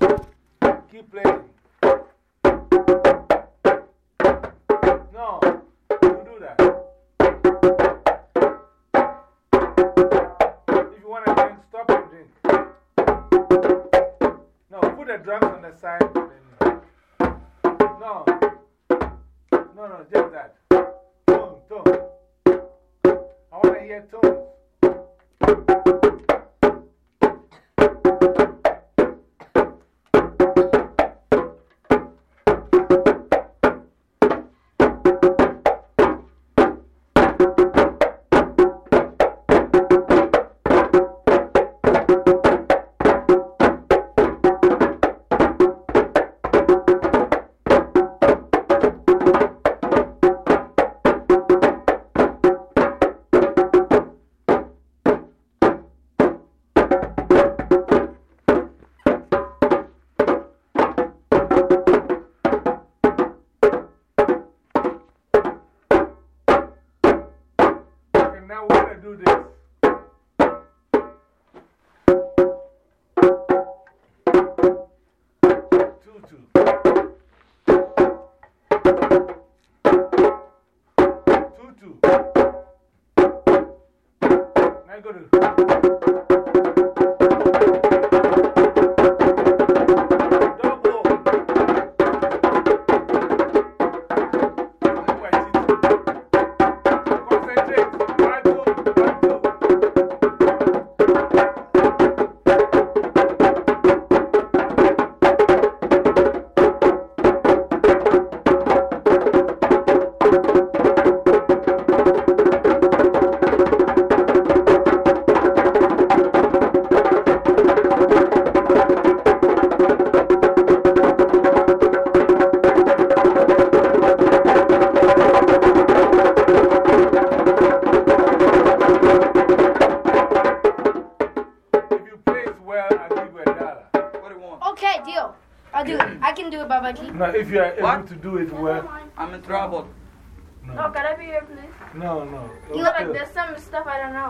Keep playing. No, you do that. If you want to drink, stop and drink. No, put the drums on the side. No. No, no, just that. Tone, tone. I want to hear tones.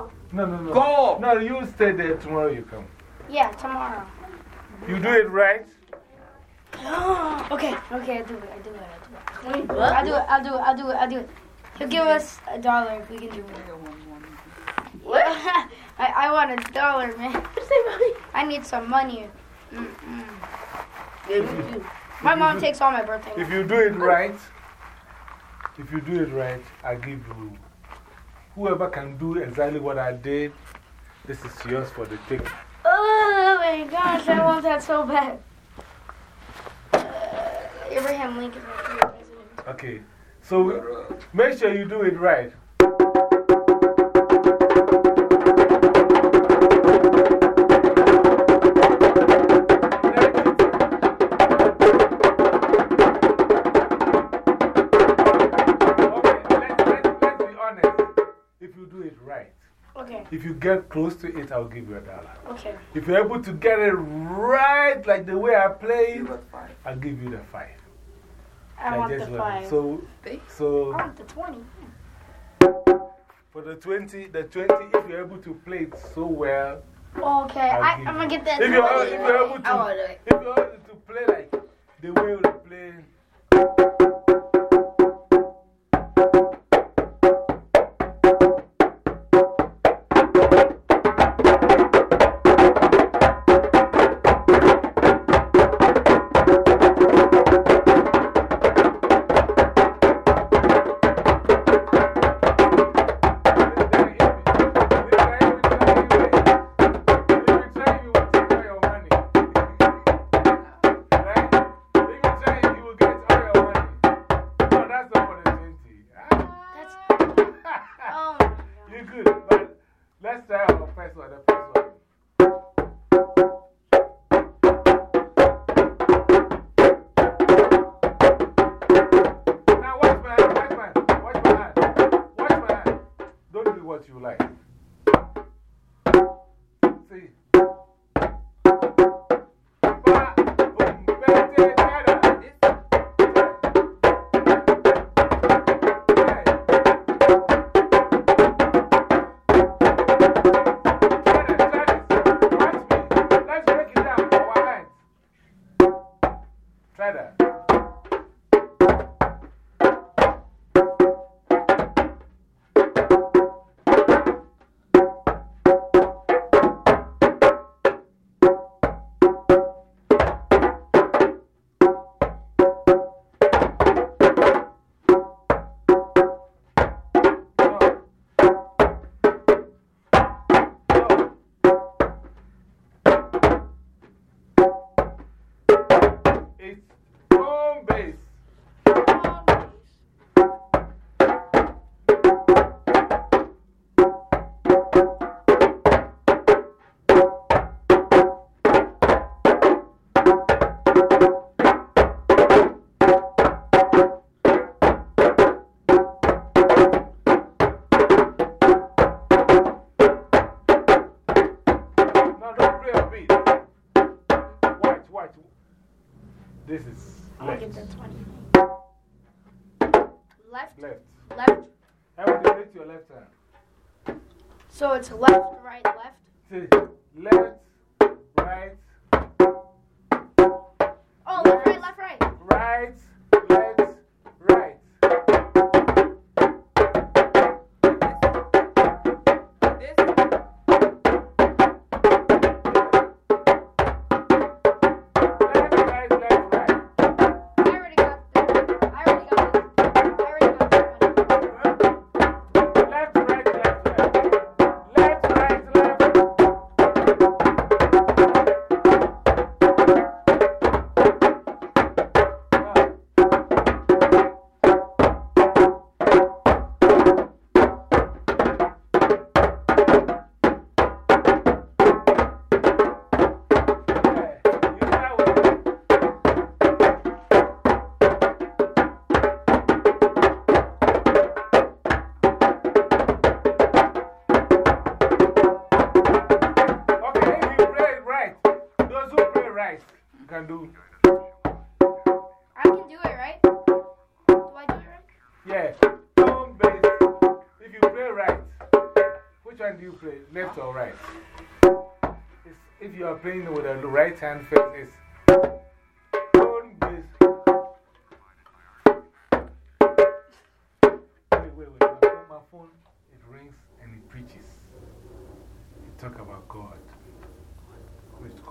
Stuff I don't know. No, no, no. Go! No, you stay there tomorrow, you come. Yeah, tomorrow. You do it right. okay, okay, I'll do it. I'll do it. I'll do it. I'll do it. I'll do it. I'll do it. I'll do it. He'll give us a dollar if we can do it. What? I, I want a dollar, man. I need some money. Mm -mm. My mom takes all my birthday If you do it right, if you do it right, I give you. Whoever can do exactly what I did, this is yours for the take. Oh my gosh, I want that so bad. Uh, Abraham Lincoln. Okay. So make sure you do it right. If you get close to it, I'll give you a dollar. okay. If you're able to get it right, like the way I play, You. I'll give you the five. I Like want the five. So, I so want the 20. for the 20, the 20, if you're able to play it so well, oh, Okay, I'll I, give I'm gonna get that. if you're, 20. if you're able I wanna it. if you're able to play like the way This is I'll left. get the 20. Left, Left. left. Everything with your left hand. So it's left, right, left. See, left, right,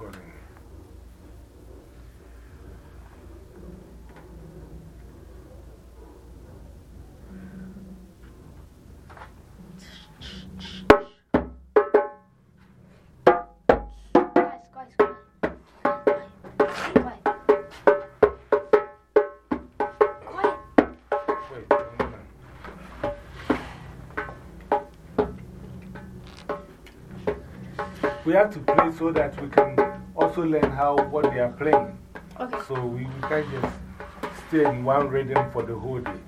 hold on. We have to play so that we can also learn how what they are playing. Okay. So we, we can't just stay in one rhythm for the whole day.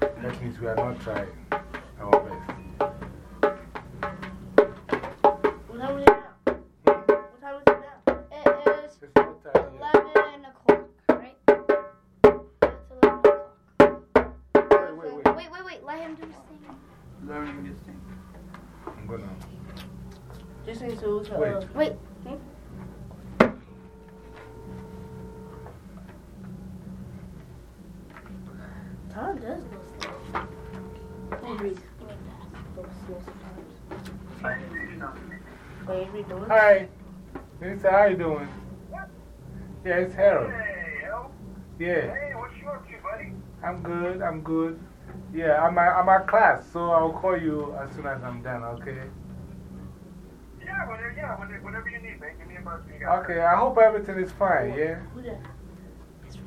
That means we are not trying our best. What time is it now? What time is it now? It is It's not time yet. 11 o'clock, right? It's 11 o'clock. Wait, wait, wait. Wait, wait, wait. Let him do his thing. Learning this thing. I'm gonna. Just need to. Uh, Wait. Wait. Time does go slow. It reads goes slow sometimes. Wait, it read the one? Hi. Minister, how you doing? Yeah, it's Harold. Hey, Al. Yeah, Hey, what you up to, buddy? I'm good. I'm good. Yeah, I'm at, I'm at class, so I'll call you as soon as I'm done, okay? Yeah, whatever, yeah, whatever, whatever you need, man. Give me a buzz Okay, I hope everything is fine, yeah?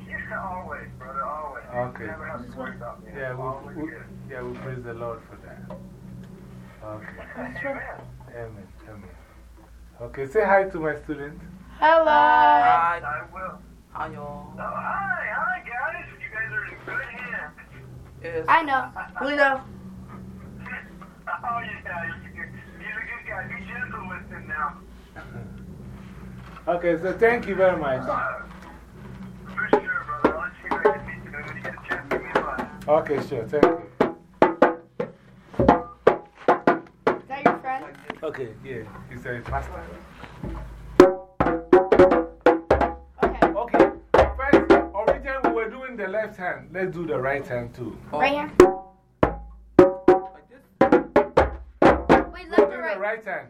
Yeah, always, brother, always. Okay. Never have to worry about me. Yeah, we, we, good. yeah, we praise the Lord for that. Okay. Amen. Amen. Amen. Okay, say hi to my students. Hello. Hi. I will. How y'all? Oh, hi, hi, guys. You guys are in good hands. Yes. I know. Who know? Oh, yeah, you, you, he's a good guy. Be gentle with him now. Okay, so thank you very much. Uh, for sure, brother. I'll let you guys to meet you get a chance. Give me a. Okay, sure. Thank you. Okay, yeah. it's there a pastor? Okay. Okay. First, originally we were doing the left hand. Let's do the right hand too. Right oh. here? Like this? Wait, left or right? The right hand.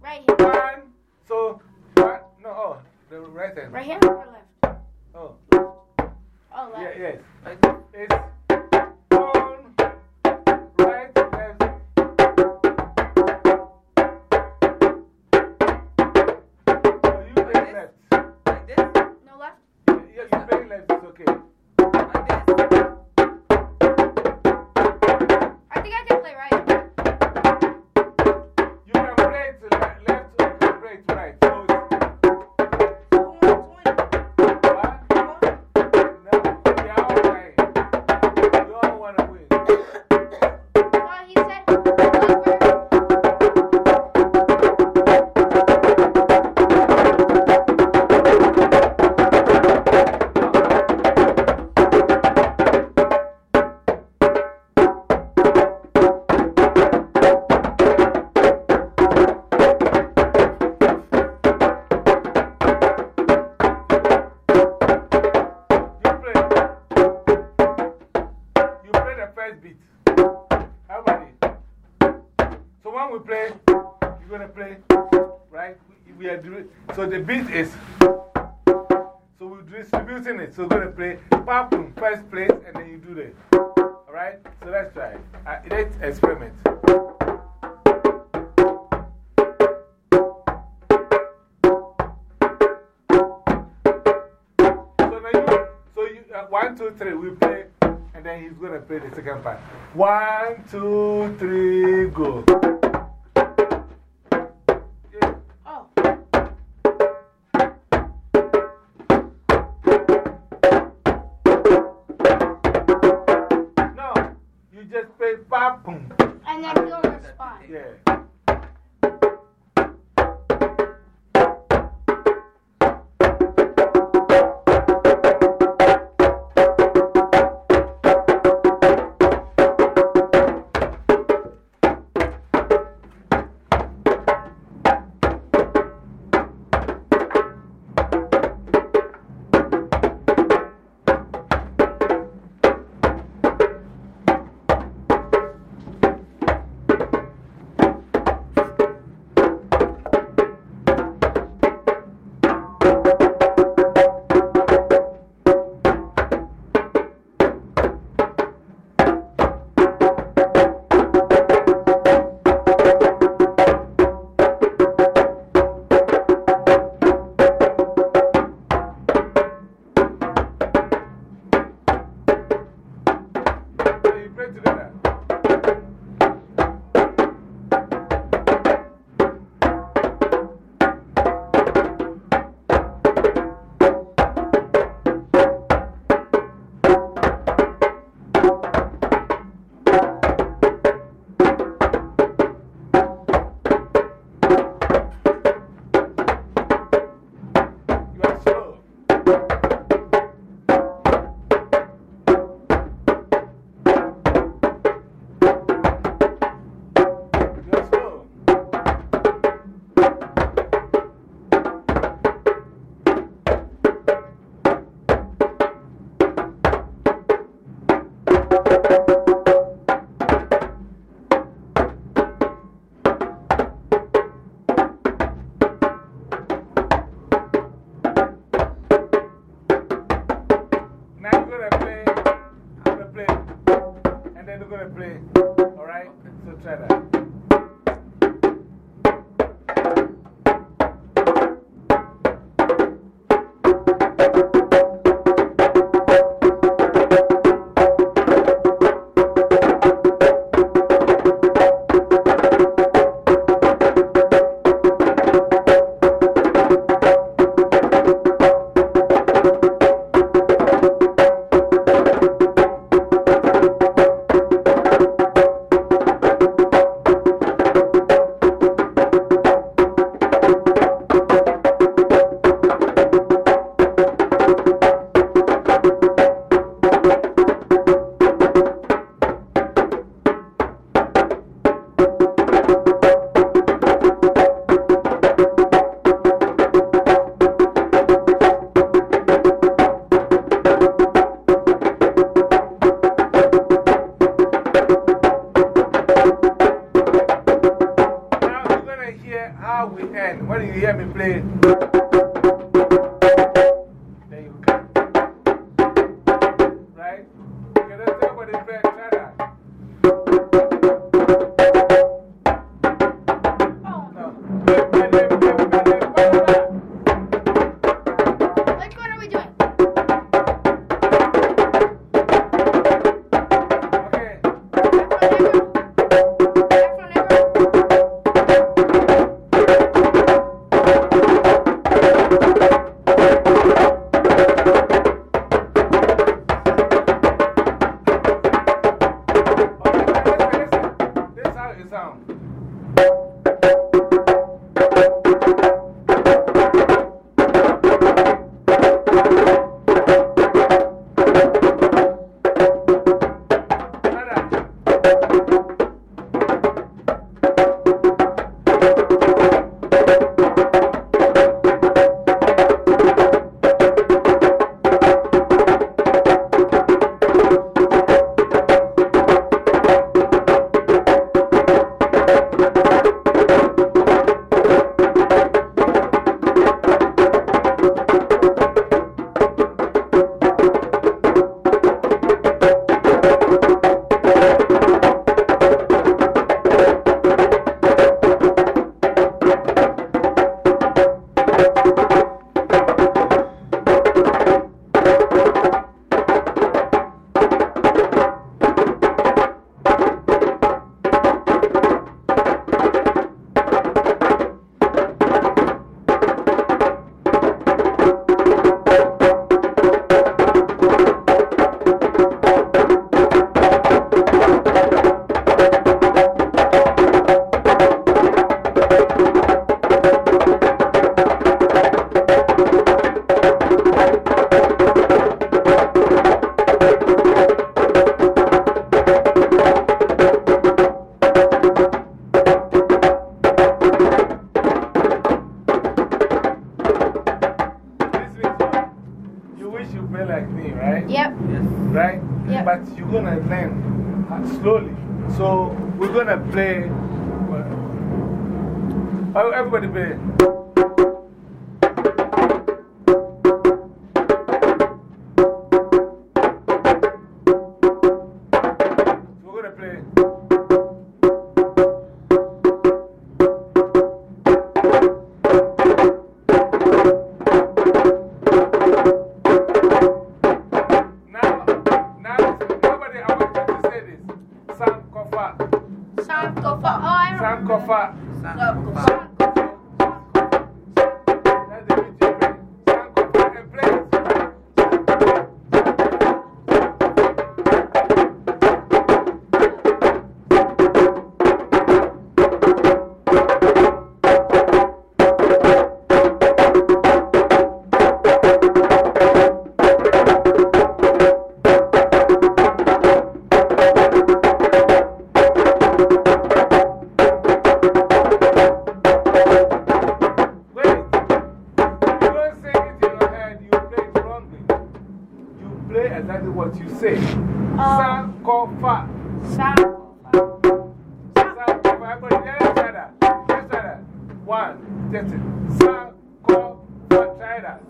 Right. Here. One. So, one, no, oh, the right hand. Right here or left? Oh. Oh, left. Yeah, yes. Like boom. And then he'll respond. Yeah. Play. Uh, everybody play. I Sankofa. Everybody, let's try that. Let's try that. One, that's it. Sam Kofa. Try that.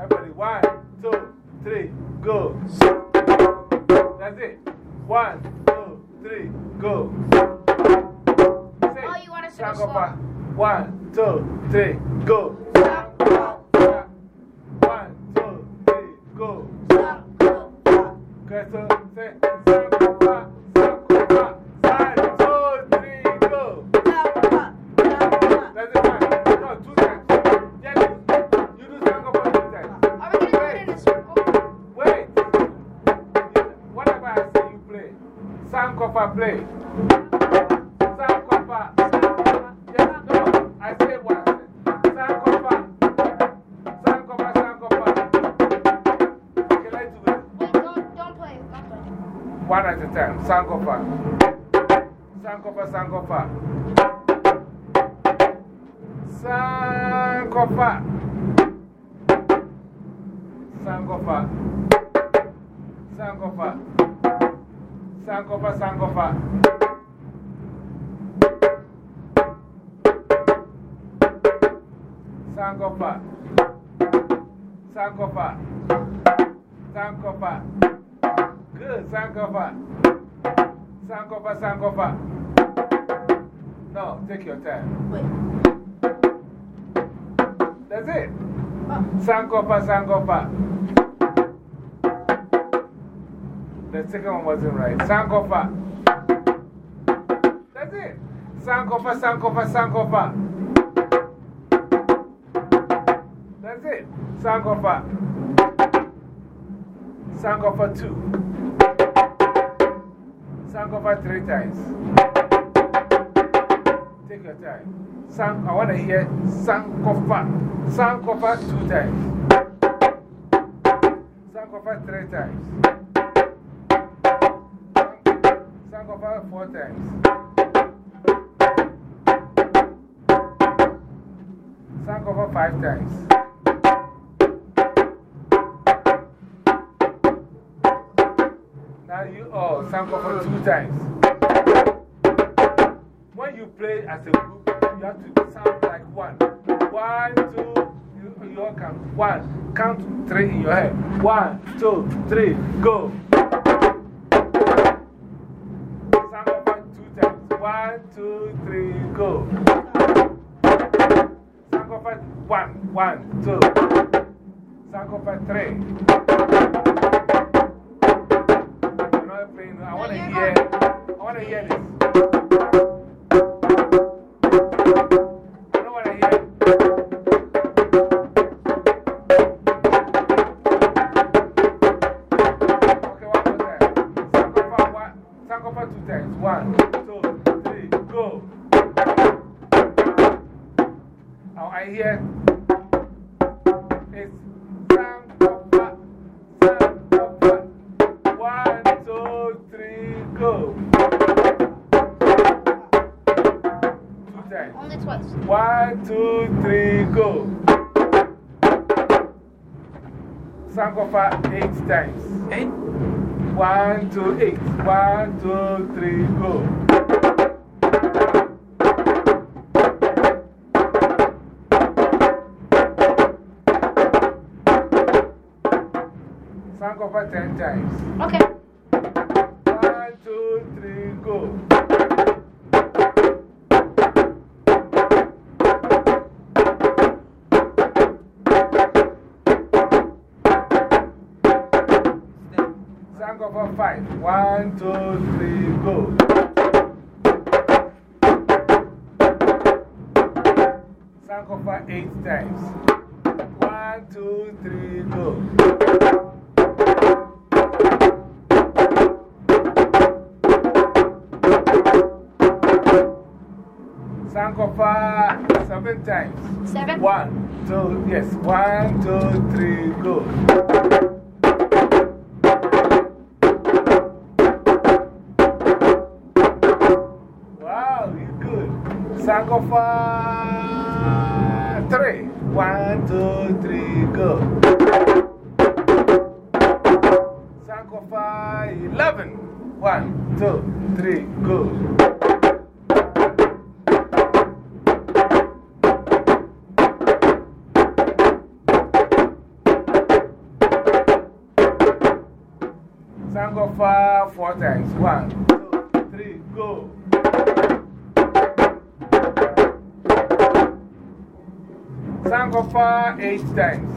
Everybody, one, two, three, go. That's it. One, two, three, go. Oh, you want to sing Sam it slow? Kofa. One, two, three, go. One at a time. Sankofa. Sankofa, Sankofa. Sankofa. Sankofa. Sankofa. Sankofa, Sankofa. Sankofa. Sankofa. Sankofa. Good, Sankofa. Sankofa, Sankofa. No, take your time. Wait. That's it. Sankofa, Sankofa. The second one wasn't right. Sankofa. That's it. Sankofa, Sankofa, Sankofa. That's it. Sankofa. Sankofa two. Sankofa three times. Take your time. Sang, I want to hear Sankofa. Sankofa two times. Sankofa three times. Sankofa four times. Sankofa five times. Oh, Sankofa two times. When you play as a group, you have to sound like one. One, two, you, you all count. One, count three in your head. One, two, three, go. Sankofa two times. One, two, three, go. Sankofa one, one, two. Sankofa three. Playing. I want to hear. I want to hear this. Sankofa eight times. Eight? One, two, eight. One, two, three, go. Sankofa ten times. Okay. Sankofa eight times. One, two, three, go. Sankofa seven times. Seven. One, two, yes. One, two, three, go. Wow, you're good. Sankofa Sankofa four times. One, two, three, go. Sankofa eight times.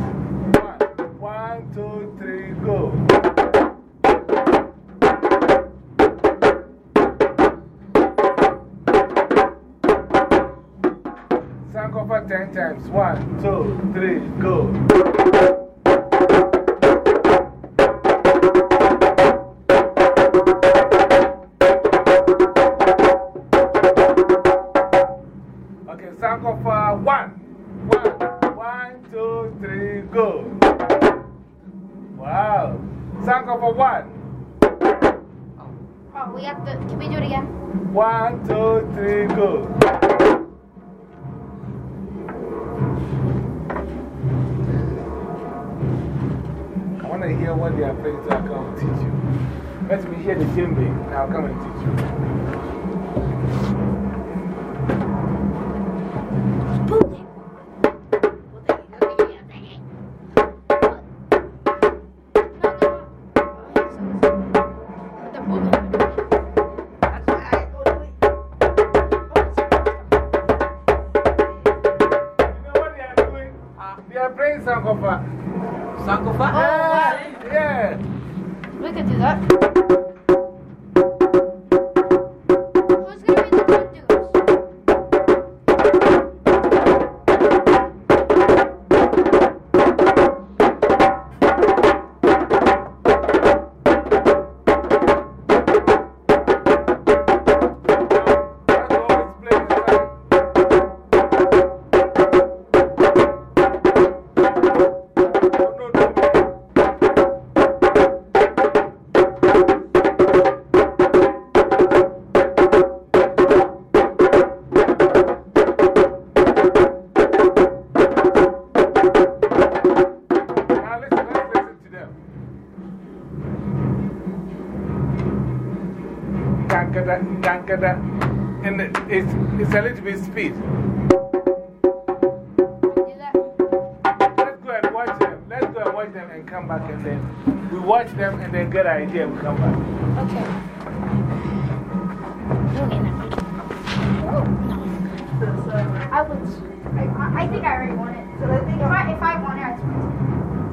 One, one, two, three, go. Sankofa ten times. One, two, three, go. One, two, three, go. I want to hear what they are playing so I come teach you. Let me hear the djembe, and I'll come and teach you. I- I I already won it. So if I, if I won it, Let me take.